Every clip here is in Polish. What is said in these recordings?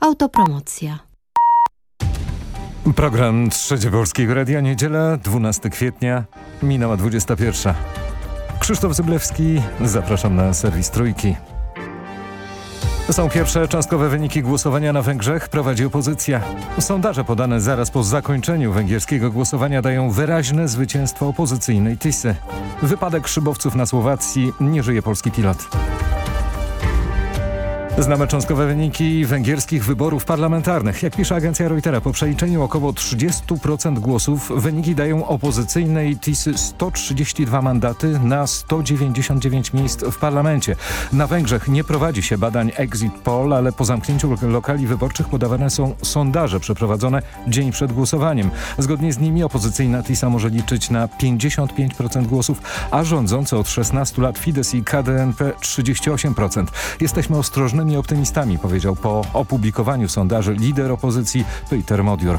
Autopromocja. Program Trzecie Polskiego Radia, niedziela, 12 kwietnia, minęła 21. Krzysztof Zyblewski, zapraszam na serwis Trójki. Są pierwsze cząstkowe wyniki głosowania na Węgrzech, prowadzi opozycja. Sondaże podane zaraz po zakończeniu węgierskiego głosowania dają wyraźne zwycięstwo opozycyjnej Tisy. Wypadek szybowców na Słowacji, nie żyje polski pilot. Znamy cząstkowe wyniki węgierskich wyborów parlamentarnych. Jak pisze agencja Reutera, po przeliczeniu około 30% głosów wyniki dają opozycyjnej TISy 132 mandaty na 199 miejsc w parlamencie. Na Węgrzech nie prowadzi się badań exit poll, ale po zamknięciu lokali wyborczych podawane są sondaże przeprowadzone dzień przed głosowaniem. Zgodnie z nimi opozycyjna TISA może liczyć na 55% głosów, a rządzące od 16 lat Fidesz i KDNP 38%. Jesteśmy ostrożni optymistami, powiedział po opublikowaniu sondaży lider opozycji Peter Modior.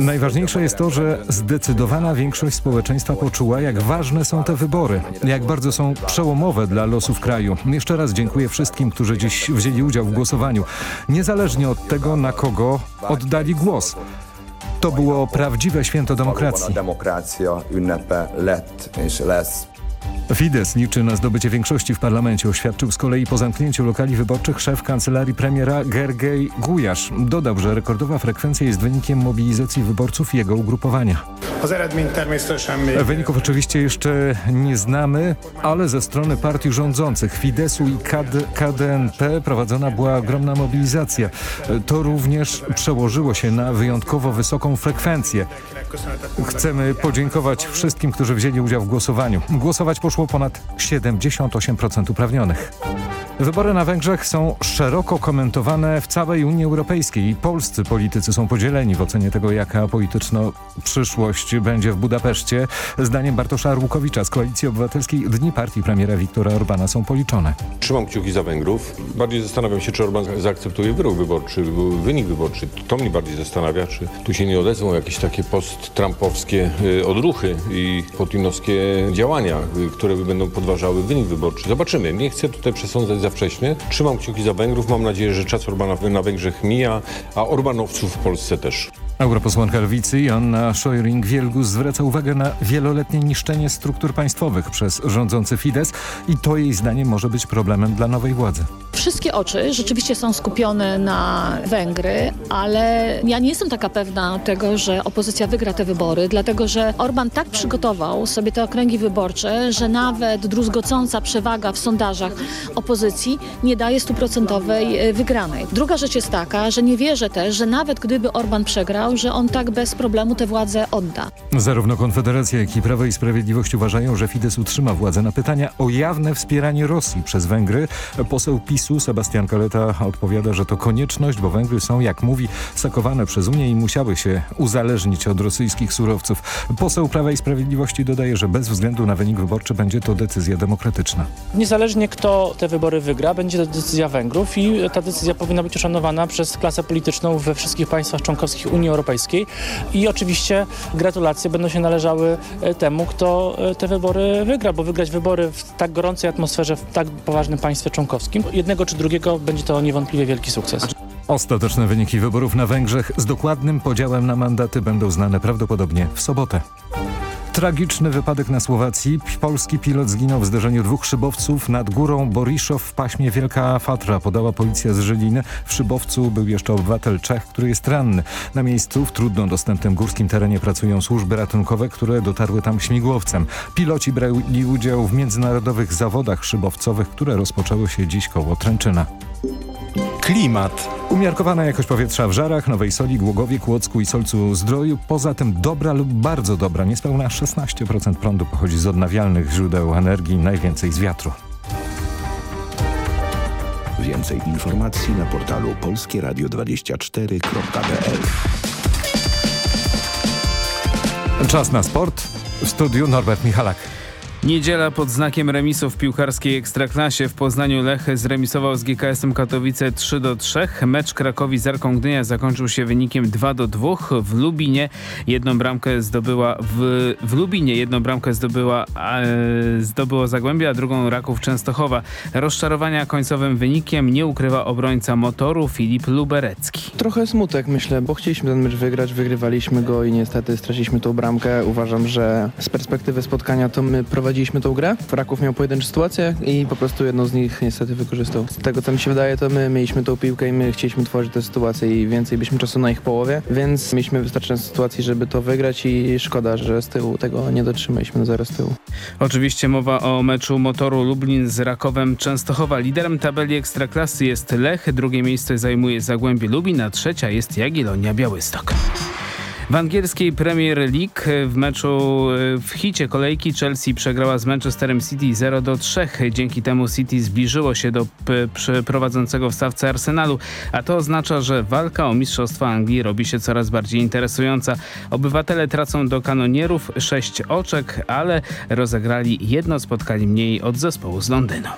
Najważniejsze jest to, że zdecydowana większość społeczeństwa poczuła, jak ważne są te wybory, jak bardzo są przełomowe dla losów kraju. Jeszcze raz dziękuję wszystkim, którzy dziś wzięli udział w głosowaniu, niezależnie od tego, na kogo oddali głos. To było prawdziwe święto demokracji. Fidesz liczy na zdobycie większości w parlamencie, oświadczył z kolei po zamknięciu lokali wyborczych szef kancelarii premiera Gergej Gujasz. Dodał, że rekordowa frekwencja jest wynikiem mobilizacji wyborców i jego ugrupowania. Wyników oczywiście jeszcze nie znamy, ale ze strony partii rządzących Fideszu i KD, KDNP prowadzona była ogromna mobilizacja. To również przełożyło się na wyjątkowo wysoką frekwencję. Chcemy podziękować wszystkim, którzy wzięli udział w głosowaniu. Głosować poszło ponad 78% uprawnionych. Wybory na Węgrzech są szeroko komentowane w całej Unii Europejskiej. Polscy politycy są podzieleni w ocenie tego, jaka polityczna przyszłość będzie w Budapeszcie. Zdaniem Bartosza Arłukowicza z Koalicji Obywatelskiej dni partii premiera Viktora Orbana są policzone. Trzymam kciuki za Węgrów. Bardziej zastanawiam się, czy Orban zaakceptuje wyrok wyborczy, wynik wyborczy. To mnie bardziej zastanawia, czy tu się nie odezwą jakieś takie post-trumpowskie y, odruchy i putinowskie działania, y, które będą podważały wynik wyborczy. Zobaczymy. Nie chcę tutaj przesądzać za wcześnie. Trzymam kciuki za Węgrów. Mam nadzieję, że czas Orbana na Węgrzech mija, a Orbanowców w Polsce też. Europosłanka Lewicy Joanna Szojring-Wielgus zwraca uwagę na wieloletnie niszczenie struktur państwowych przez rządzący Fidesz i to jej zdaniem może być problemem dla nowej władzy. Wszystkie oczy rzeczywiście są skupione na Węgry, ale ja nie jestem taka pewna tego, że opozycja wygra te wybory, dlatego że Orban tak przygotował sobie te okręgi wyborcze, że nawet druzgocąca przewaga w sondażach opozycji nie daje stuprocentowej wygranej. Druga rzecz jest taka, że nie wierzę też, że nawet gdyby Orban przegrał, że on tak bez problemu tę władzę odda. Zarówno Konfederacja, jak i Prawo i Sprawiedliwość uważają, że Fidesz utrzyma władzę. Na pytania o jawne wspieranie Rosji przez Węgry poseł PiSu Sebastian Kaleta odpowiada, że to konieczność, bo Węgry są, jak mówi, sakowane przez Unię i musiały się uzależnić od rosyjskich surowców. Poseł Prawa i Sprawiedliwości dodaje, że bez względu na wynik wyborczy będzie to decyzja demokratyczna. Niezależnie kto te wybory wygra, będzie to decyzja Węgrów i ta decyzja powinna być uszanowana przez klasę polityczną we wszystkich państwach członkowskich Unii Europejskiej i oczywiście gratulacje będą się należały e, temu, kto e, te wybory wygra, bo wygrać wybory w tak gorącej atmosferze, w tak poważnym państwie członkowskim, jednego czy drugiego będzie to niewątpliwie wielki sukces. Ostateczne wyniki wyborów na Węgrzech z dokładnym podziałem na mandaty będą znane prawdopodobnie w sobotę. Tragiczny wypadek na Słowacji. Polski pilot zginął w zderzeniu dwóch szybowców nad górą Boriszow w paśmie Wielka Fatra, podała policja z Żyliny. W szybowcu był jeszcze obywatel Czech, który jest ranny. Na miejscu w trudno dostępnym górskim terenie pracują służby ratunkowe, które dotarły tam śmigłowcem. Piloci brali udział w międzynarodowych zawodach szybowcowych, które rozpoczęły się dziś koło Tręczyna. Klimat. Umiarkowana jakość powietrza w Żarach, Nowej Soli, Głogowie, Kłodzku i Solcu Zdroju. Poza tym dobra lub bardzo dobra. Niespełna 16% prądu pochodzi z odnawialnych źródeł energii, najwięcej z wiatru. Więcej informacji na portalu polskieradio24.pl Czas na sport. W studiu Norbert Michalak. Niedziela pod znakiem remisu w piłkarskiej Ekstraklasie. W Poznaniu Lech zremisował z GKS-em Katowice 3 do 3. Mecz Krakowi z Arką Gdynia zakończył się wynikiem 2 do 2. W Lubinie jedną bramkę zdobyła w, w Lubinie jedną bramkę zdobyła e, zdobyło Zagłębie, a drugą Raków Częstochowa. Rozczarowania końcowym wynikiem nie ukrywa obrońca motoru Filip Luberecki. Trochę smutek myślę, bo chcieliśmy ten mecz wygrać, wygrywaliśmy go i niestety straciliśmy tą bramkę. Uważam, że z perspektywy spotkania to my prowadziliśmy tą grę. Raków miał pojedyncze sytuacje i po prostu jedną z nich niestety wykorzystał. Z tego co mi się wydaje, to my mieliśmy tą piłkę i my chcieliśmy tworzyć te sytuacje i więcej byliśmy czasu na ich połowie, więc mieliśmy wystarczająco sytuacji, żeby to wygrać i szkoda, że z tyłu tego nie dotrzymaliśmy na zero z tyłu. Oczywiście mowa o meczu motoru Lublin z Rakowem Częstochowa. Liderem tabeli Ekstraklasy jest Lech, drugie miejsce zajmuje Zagłębie Lubin, a trzecia jest Jagiellonia Białystok. W angielskiej Premier League w meczu w hicie kolejki Chelsea przegrała z Manchesterem City 0 do 3. Dzięki temu City zbliżyło się do prowadzącego w stawce Arsenalu, a to oznacza, że walka o Mistrzostwo Anglii robi się coraz bardziej interesująca. Obywatele tracą do kanonierów 6 oczek, ale rozegrali jedno spotkanie mniej od zespołu z Londynu.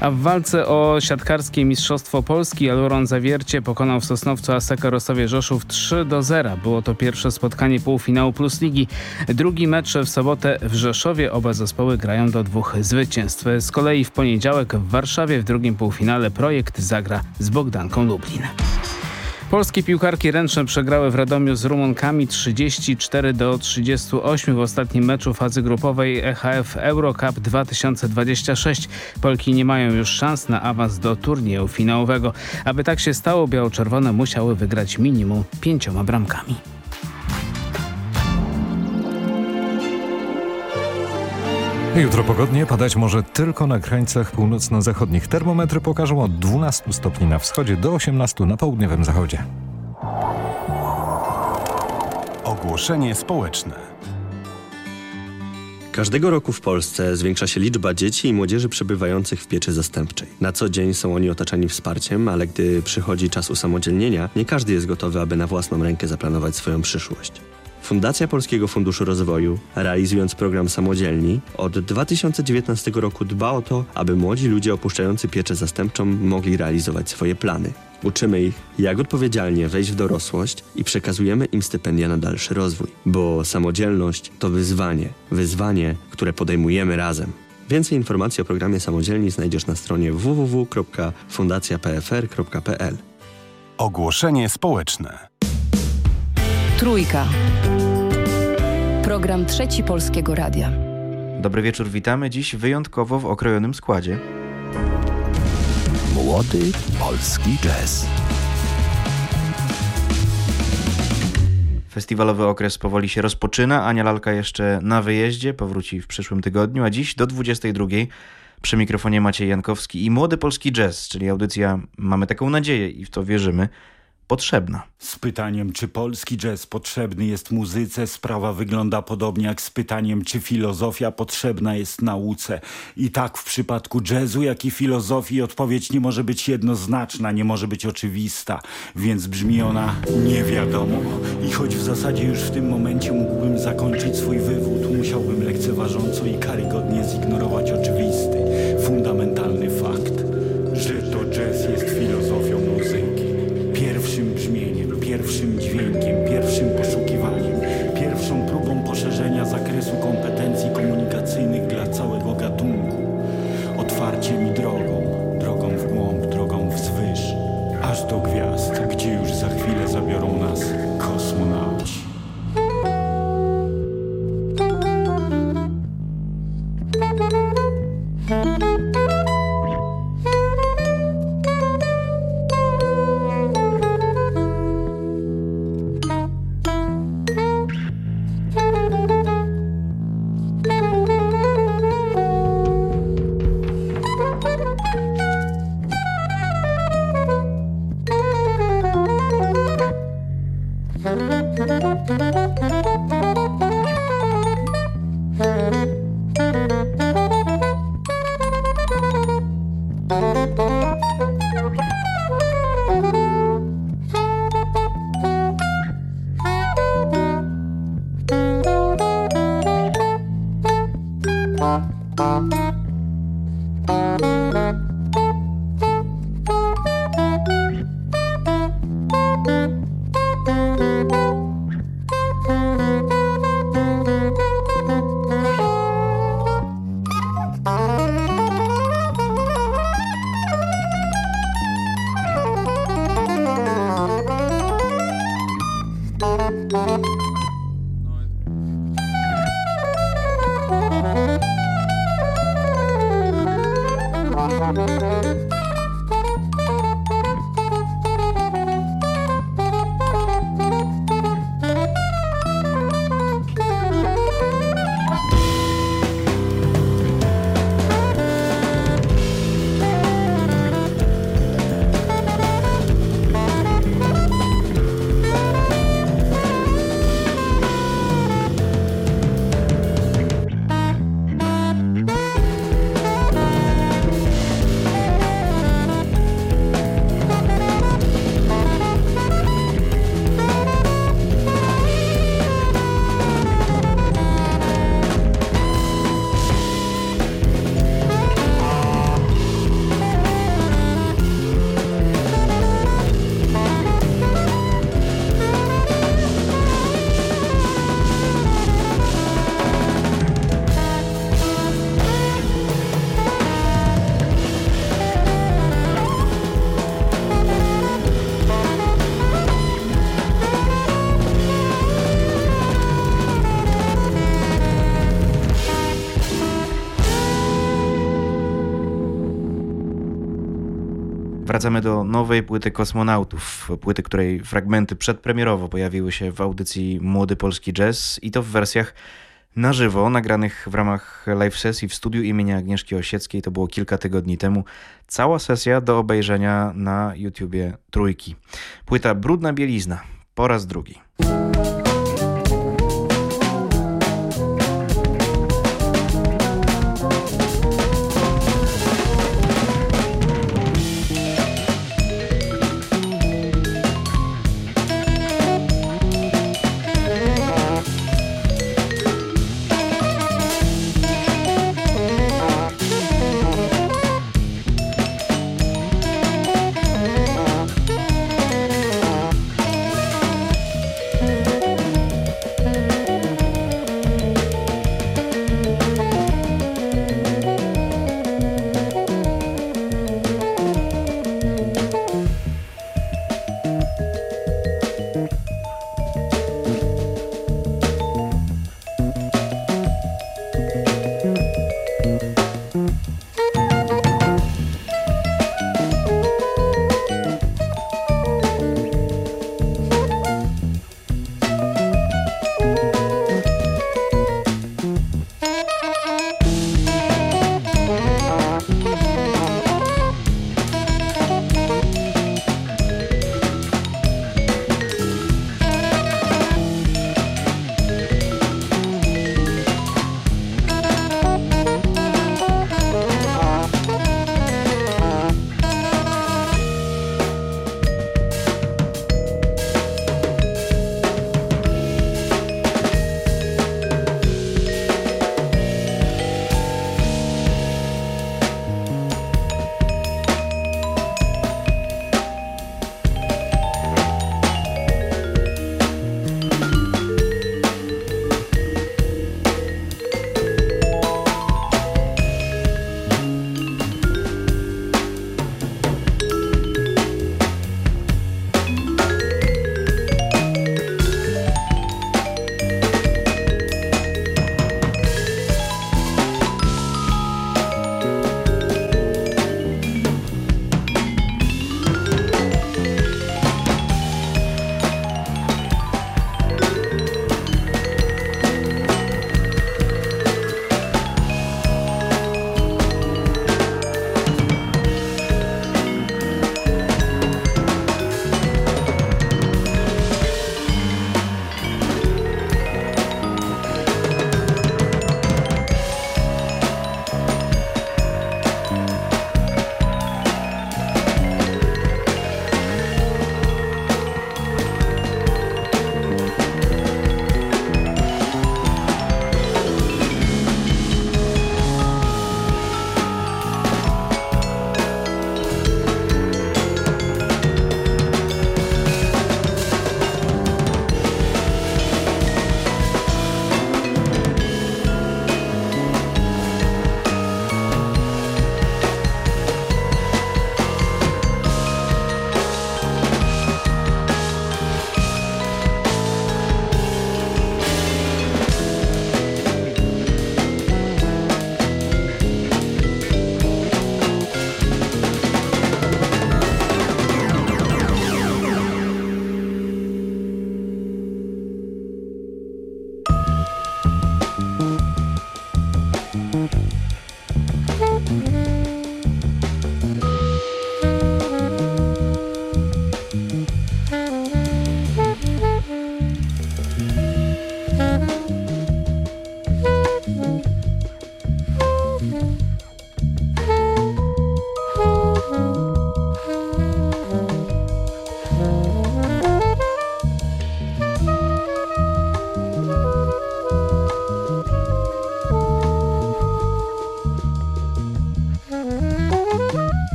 A w walce o siatkarskie Mistrzostwo Polski Aluron Zawiercie pokonał w Sosnowcu Aseka Rosowie Rzeszów 3 do 0. Było to pierwsze spotkanie półfinału Plus Ligi. Drugi mecz w sobotę w Rzeszowie. Oba zespoły grają do dwóch zwycięstw. Z kolei w poniedziałek w Warszawie w drugim półfinale projekt zagra z Bogdanką Lublin. Polskie piłkarki ręczne przegrały w Radomiu z Rumunkami 34 do 38 w ostatnim meczu fazy grupowej EHF Eurocup 2026. Polki nie mają już szans na awans do turnieju finałowego. Aby tak się stało, biało-czerwone musiały wygrać minimum pięcioma bramkami. Jutro pogodnie padać może tylko na krańcach północno-zachodnich. Termometry pokażą od 12 stopni na wschodzie do 18 na południowym zachodzie. Ogłoszenie społeczne. Każdego roku w Polsce zwiększa się liczba dzieci i młodzieży przebywających w pieczy zastępczej. Na co dzień są oni otaczani wsparciem, ale gdy przychodzi czas usamodzielnienia, nie każdy jest gotowy, aby na własną rękę zaplanować swoją przyszłość. Fundacja Polskiego Funduszu Rozwoju, realizując program Samodzielni, od 2019 roku dba o to, aby młodzi ludzie opuszczający pieczę zastępczą mogli realizować swoje plany. Uczymy ich, jak odpowiedzialnie wejść w dorosłość i przekazujemy im stypendia na dalszy rozwój, bo samodzielność to wyzwanie, wyzwanie, które podejmujemy razem. Więcej informacji o programie Samodzielni znajdziesz na stronie www.fundacjapfr.pl. Ogłoszenie społeczne. Trójka. Program Trzeci Polskiego Radia. Dobry wieczór, witamy dziś wyjątkowo w okrojonym składzie. Młody polski jazz. Festiwalowy okres powoli się rozpoczyna. Ania Lalka jeszcze na wyjeździe, powróci w przyszłym tygodniu, a dziś do 22 przy mikrofonie Maciej Jankowski i Młody Polski Jazz, czyli audycja, mamy taką nadzieję i w to wierzymy, potrzebna. Z pytaniem, czy polski jazz potrzebny jest muzyce, sprawa wygląda podobnie jak z pytaniem, czy filozofia potrzebna jest nauce. I tak w przypadku jazzu, jak i filozofii odpowiedź nie może być jednoznaczna, nie może być oczywista, więc brzmi ona nie wiadomo. I choć w zasadzie już w tym momencie mógłbym zakończyć swój wywód, musiałbym lekceważąco i karygodnie zignorować oczywisty, fundamentalny fakt, że pierwszym dźwiękiem, pierwszym poszukiwaniem, pierwszą próbą poszerzenia zakresu kompetencji komunikacyjnych dla całego gatunku, otwarciem i drogą, drogą w głąb, drogą wzwyż, aż do gwiazd, wracamy do nowej płyty kosmonautów, płyty, której fragmenty przedpremierowo pojawiły się w audycji Młody Polski Jazz i to w wersjach na żywo, nagranych w ramach live sesji w studiu imienia Agnieszki Osieckiej. To było kilka tygodni temu. Cała sesja do obejrzenia na YouTubie Trójki. Płyta Brudna Bielizna po raz drugi.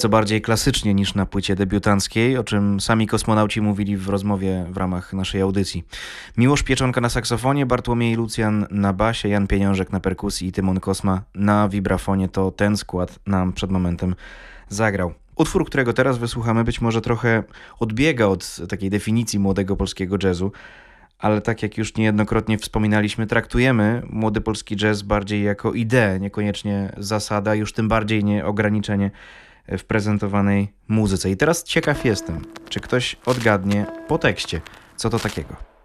Nieco bardziej klasycznie niż na płycie debiutanckiej, o czym sami kosmonauci mówili w rozmowie w ramach naszej audycji. Miłosz Pieczonka na saksofonie, Bartłomiej Lucjan na basie, Jan Pieniążek na perkusji i Tymon Kosma na wibrafonie. To ten skład nam przed momentem zagrał. Utwór, którego teraz wysłuchamy, być może trochę odbiega od takiej definicji młodego polskiego jazzu, ale tak jak już niejednokrotnie wspominaliśmy, traktujemy młody polski jazz bardziej jako ideę, niekoniecznie zasada, już tym bardziej nie ograniczenie w prezentowanej muzyce. I teraz ciekaw jestem, czy ktoś odgadnie po tekście, co to takiego.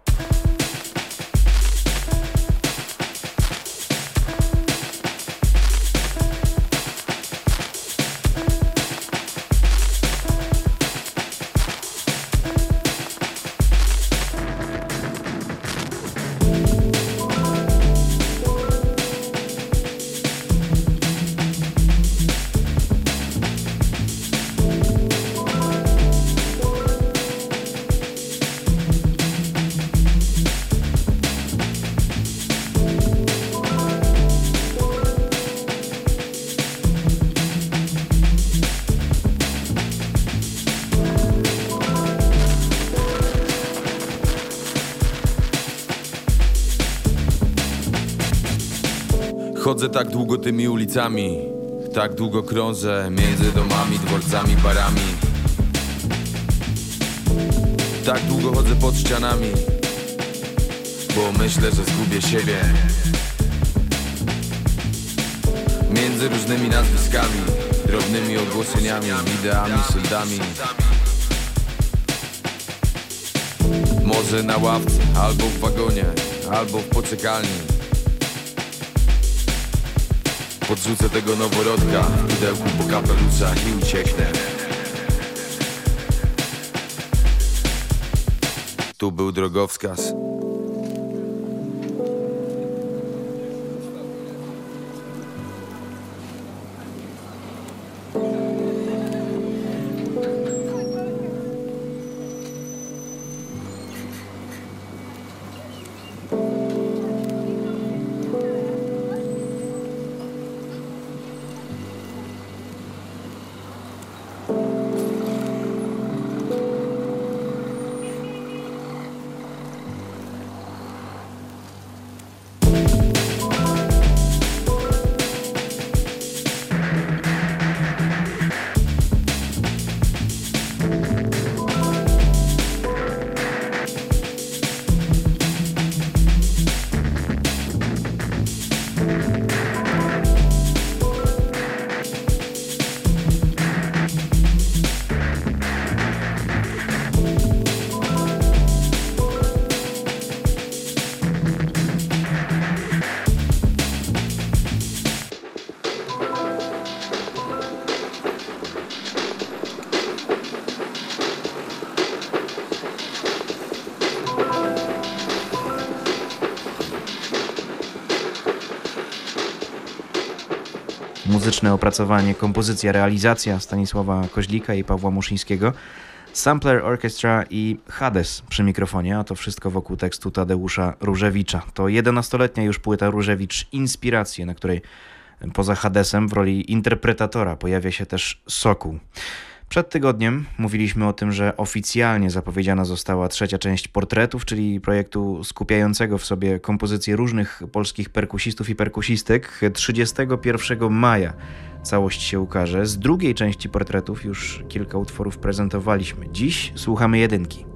Ulicami Tak długo krążę między domami, dworcami, barami Tak długo chodzę pod ścianami Bo myślę, że zgubię siebie. Między różnymi nazwiskami Drobnymi ogłoszeniami, ideami, szyldami Może na ławce, albo w wagonie, albo w poczekalni Podrzucę tego noworodka. W pudełku po kapeluszach i ucieknę. Tu był drogowskaz muzyczne opracowanie, kompozycja, realizacja Stanisława Koźlika i Pawła Muszyńskiego, Sampler Orchestra i Hades przy mikrofonie, a to wszystko wokół tekstu Tadeusza Różewicza. To 11-letnia już płyta Różewicz Inspiracje, na której poza Hadesem w roli interpretatora pojawia się też Sokół. Przed tygodniem mówiliśmy o tym, że oficjalnie zapowiedziana została trzecia część portretów, czyli projektu skupiającego w sobie kompozycje różnych polskich perkusistów i perkusistek. 31 maja całość się ukaże. Z drugiej części portretów już kilka utworów prezentowaliśmy. Dziś słuchamy jedynki.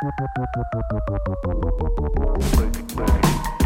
Break, break.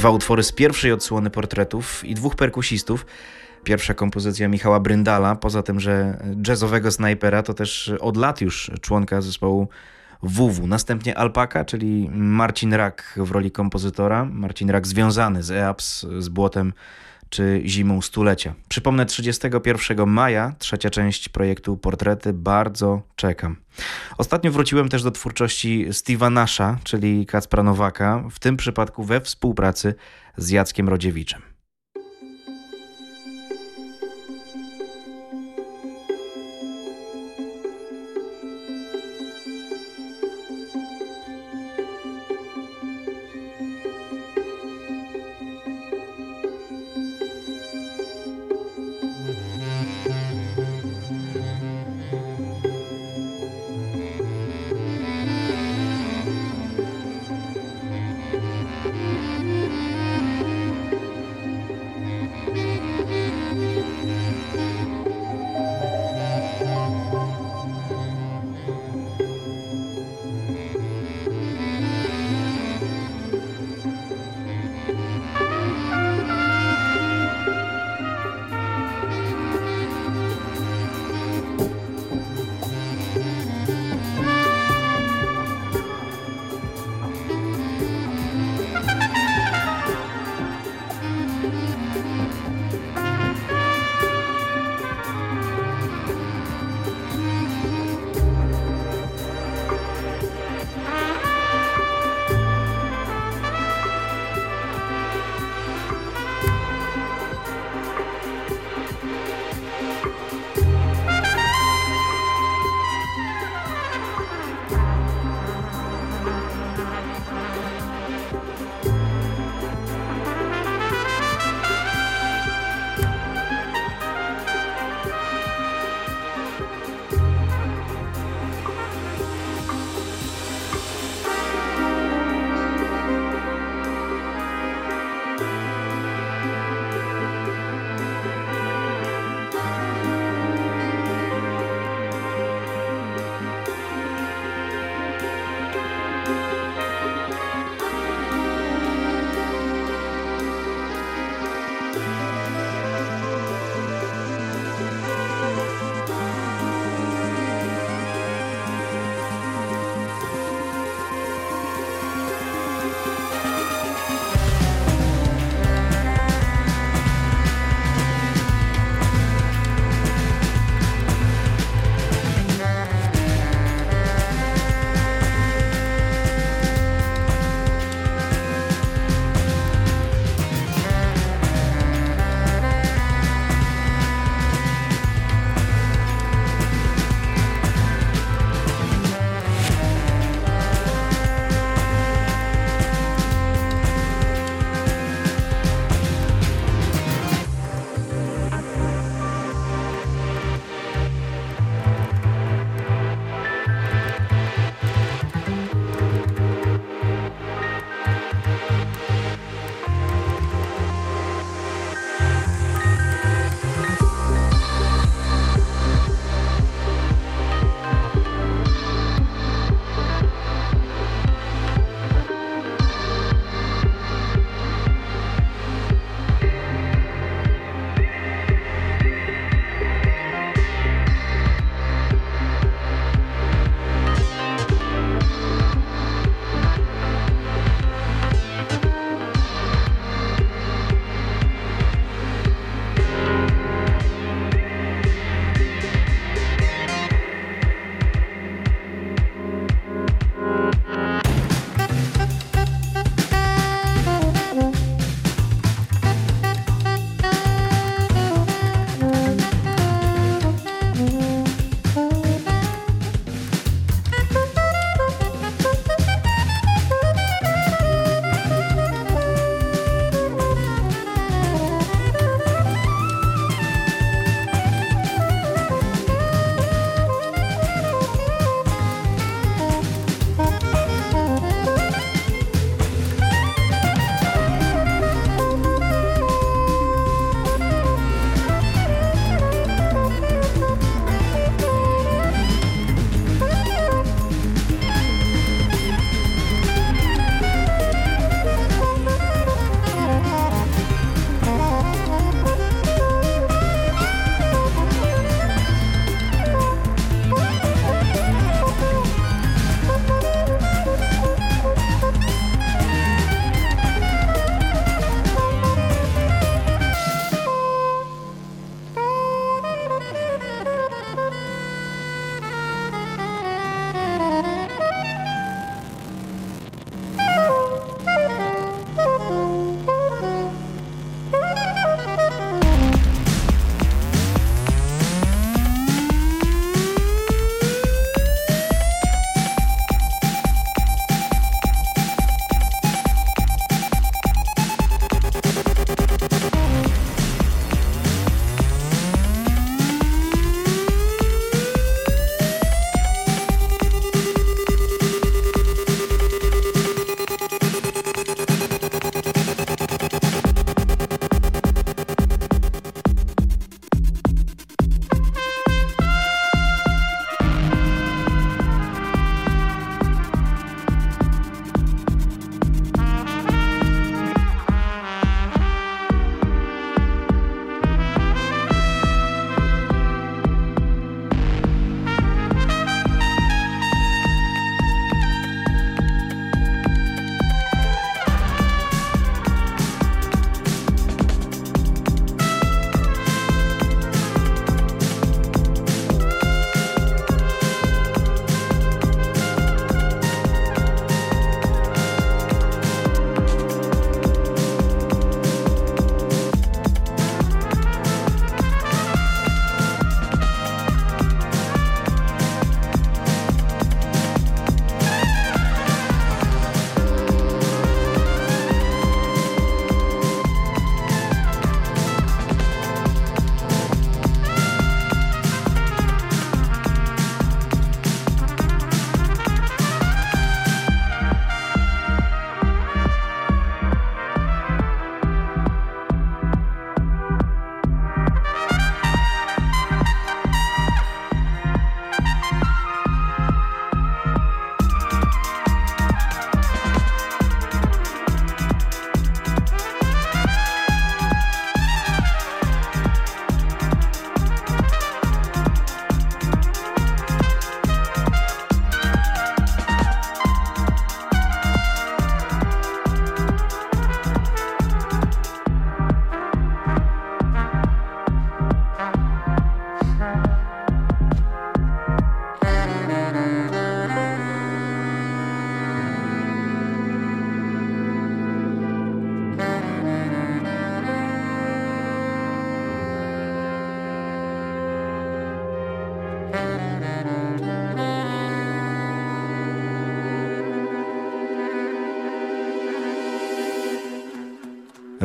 Dwa utwory z pierwszej odsłony portretów i dwóch perkusistów. Pierwsza kompozycja Michała Bryndala, poza tym, że jazzowego snajpera, to też od lat już członka zespołu WW. Następnie Alpaka, czyli Marcin Rak w roli kompozytora. Marcin Rak związany z EAPS, z Błotem czy Zimą Stulecia. Przypomnę, 31 maja, trzecia część projektu Portrety, bardzo czekam. Ostatnio wróciłem też do twórczości Steve'a Nasha, czyli Kacpra Nowaka, w tym przypadku we współpracy z Jackiem Rodziewiczem.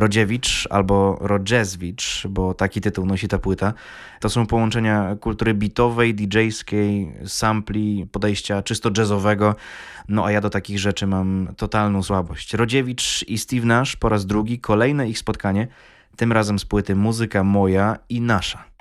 Rodziewicz albo Rodzezwicz, bo taki tytuł nosi ta płyta. To są połączenia kultury bitowej, DJ-skiej, sampli, podejścia czysto jazzowego. No a ja do takich rzeczy mam totalną słabość. Rodziewicz i Steve Nash po raz drugi, kolejne ich spotkanie, tym razem z płyty Muzyka Moja i Nasza.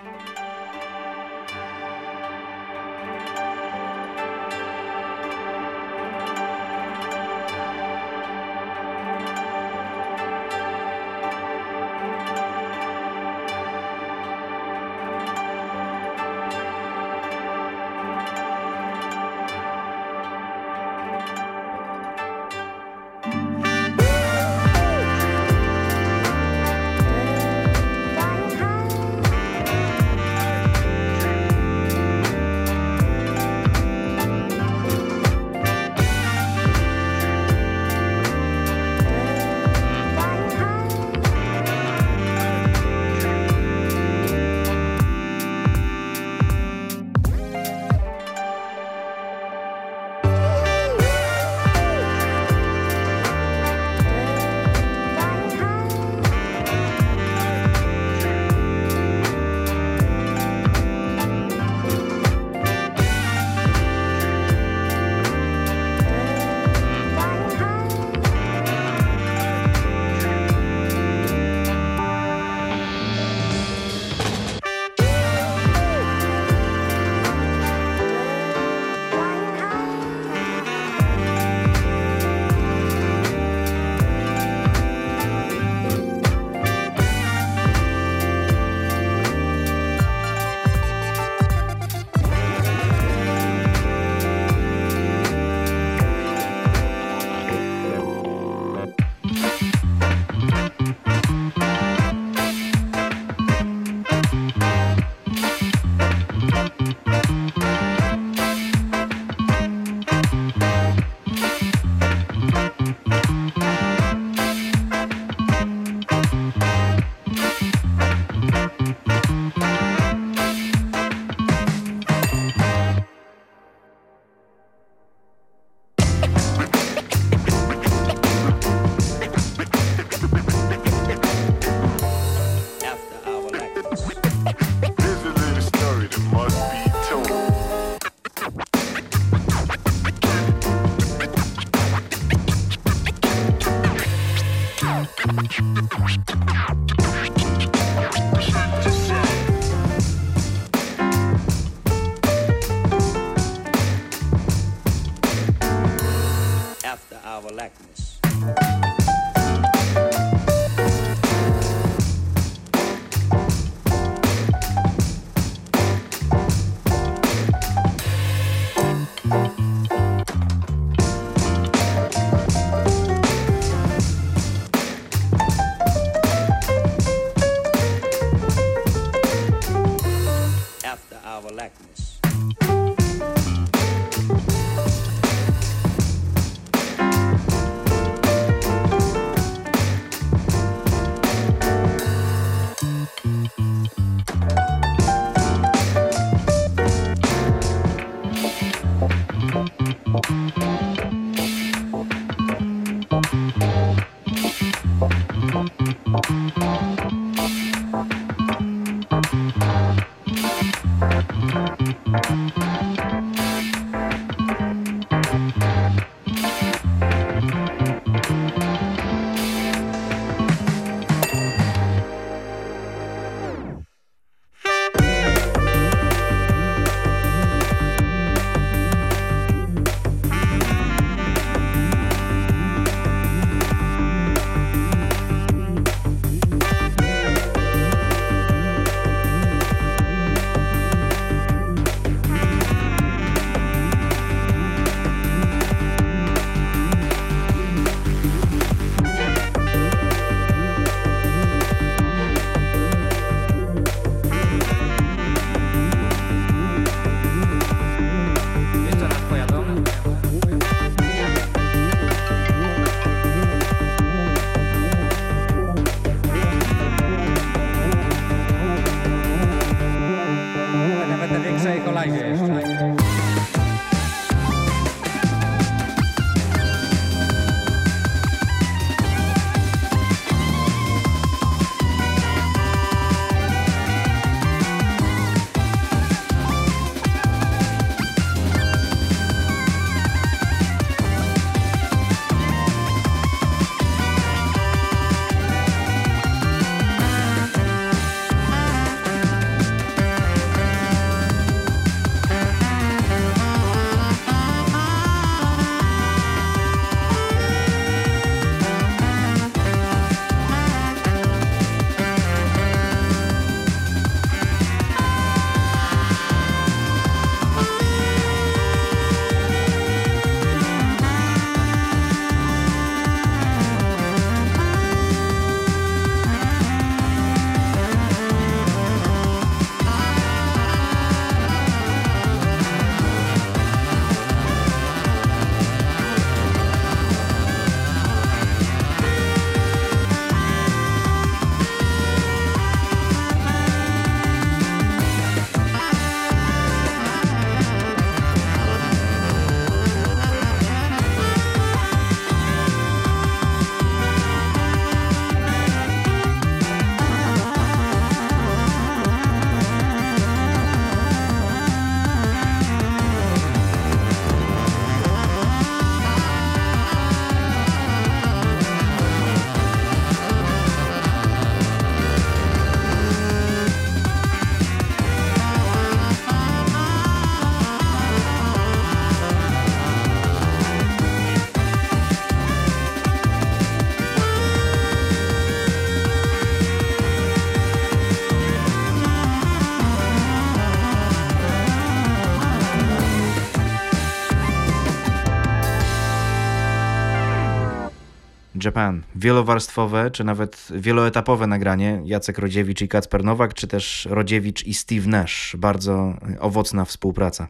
Japan. Wielowarstwowe, czy nawet wieloetapowe nagranie Jacek Rodziewicz i Kacper Nowak, czy też Rodziewicz i Steve Nash. Bardzo owocna współpraca.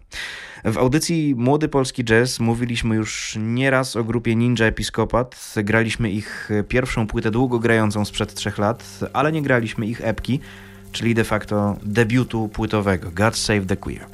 W audycji Młody Polski Jazz mówiliśmy już nieraz o grupie Ninja Episkopat. Graliśmy ich pierwszą płytę długo grającą sprzed trzech lat, ale nie graliśmy ich epki, czyli de facto debiutu płytowego God Save the Queer.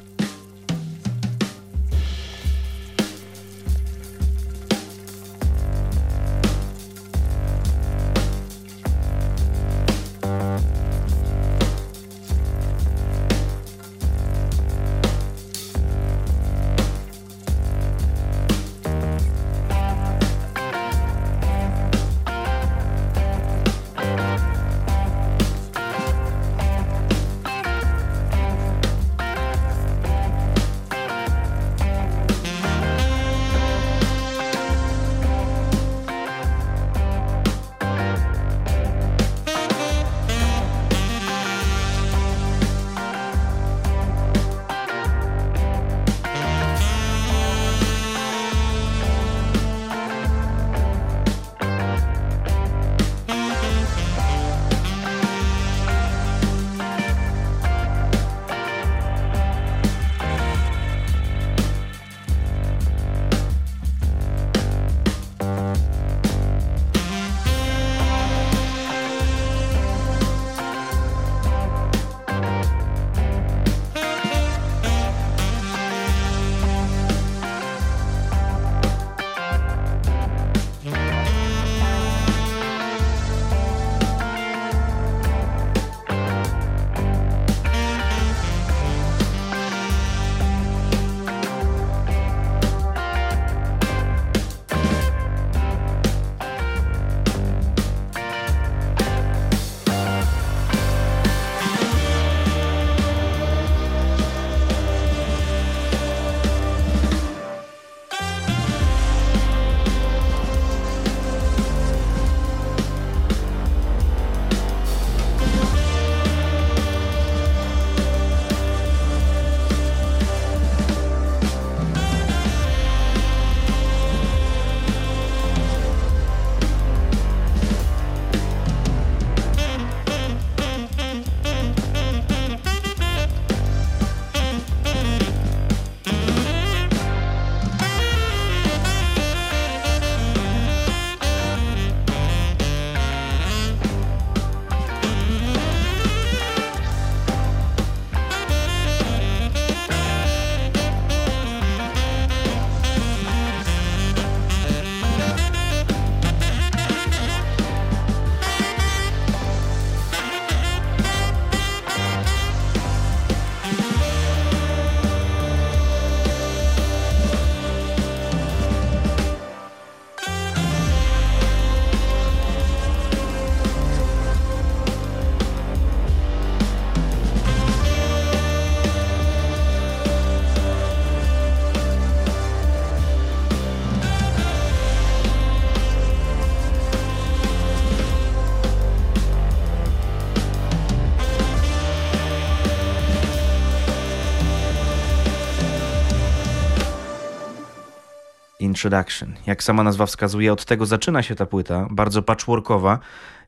Introduction. Jak sama nazwa wskazuje, od tego zaczyna się ta płyta, bardzo patchworkowa,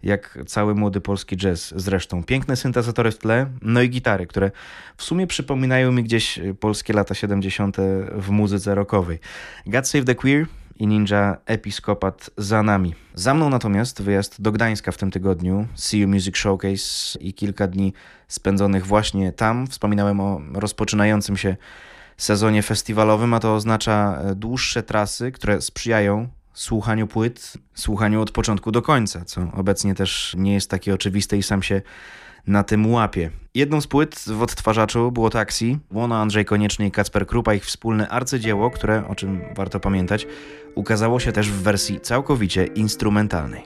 jak cały młody polski jazz zresztą. Piękne syntezatory w tle, no i gitary, które w sumie przypominają mi gdzieś polskie lata 70. w muzyce rockowej. God Save the Queer i Ninja Episkopat za nami. Za mną natomiast wyjazd do Gdańska w tym tygodniu, You Music Showcase i kilka dni spędzonych właśnie tam. Wspominałem o rozpoczynającym się sezonie festiwalowym, a to oznacza e, dłuższe trasy, które sprzyjają słuchaniu płyt, słuchaniu od początku do końca, co obecnie też nie jest takie oczywiste i sam się na tym łapie. Jedną z płyt w odtwarzaczu było Taxi, Łono Andrzej Konieczny i Kacper Krupa, ich wspólne arcydzieło, które, o czym warto pamiętać, ukazało się też w wersji całkowicie instrumentalnej.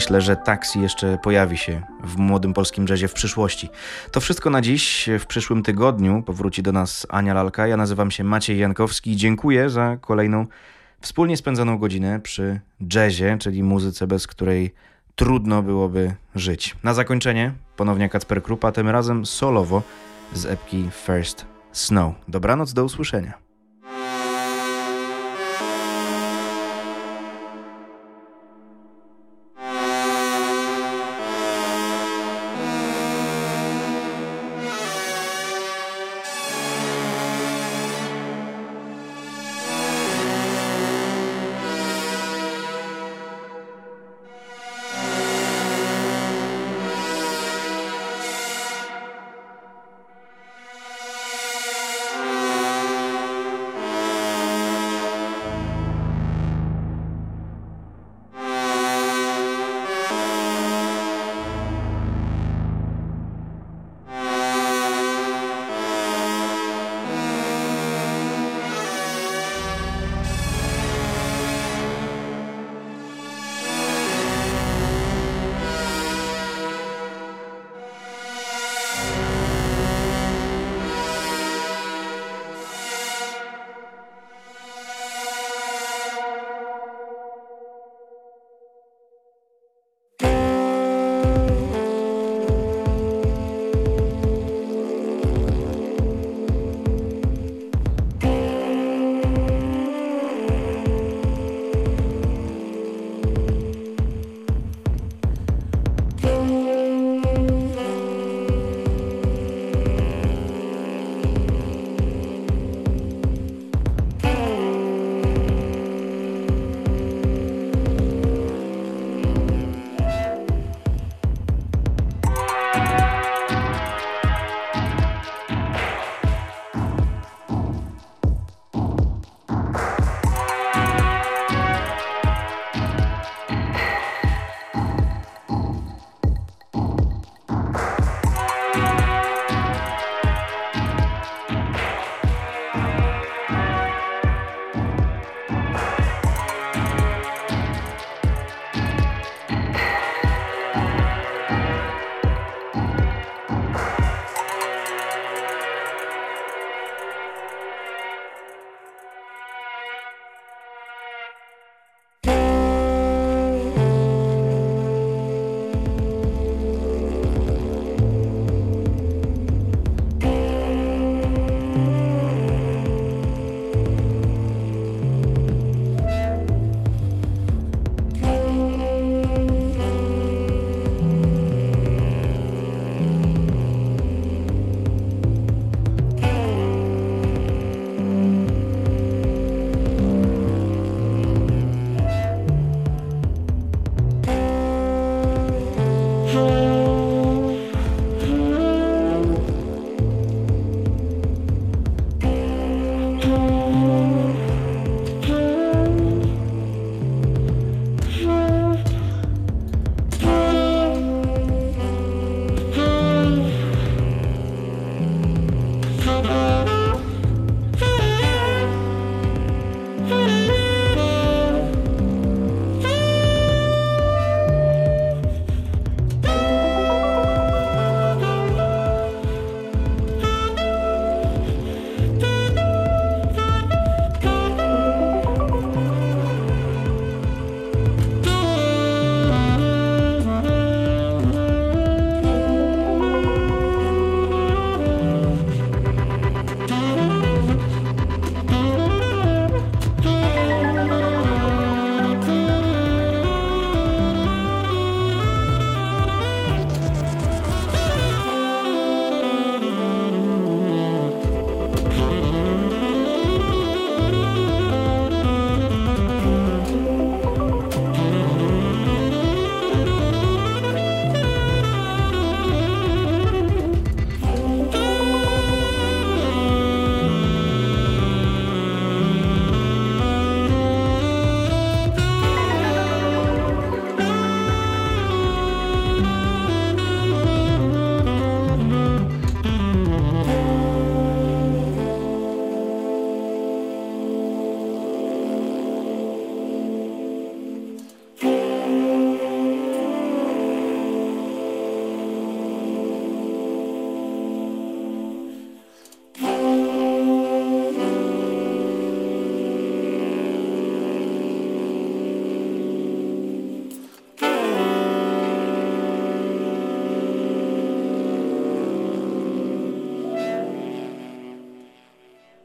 Myślę, że taksi jeszcze pojawi się w młodym polskim jazzie w przyszłości. To wszystko na dziś. W przyszłym tygodniu powróci do nas Ania Lalka. Ja nazywam się Maciej Jankowski dziękuję za kolejną wspólnie spędzoną godzinę przy jazzie, czyli muzyce, bez której trudno byłoby żyć. Na zakończenie ponownie Kacper Krupa, tym razem solowo z epki First Snow. Dobranoc, do usłyszenia.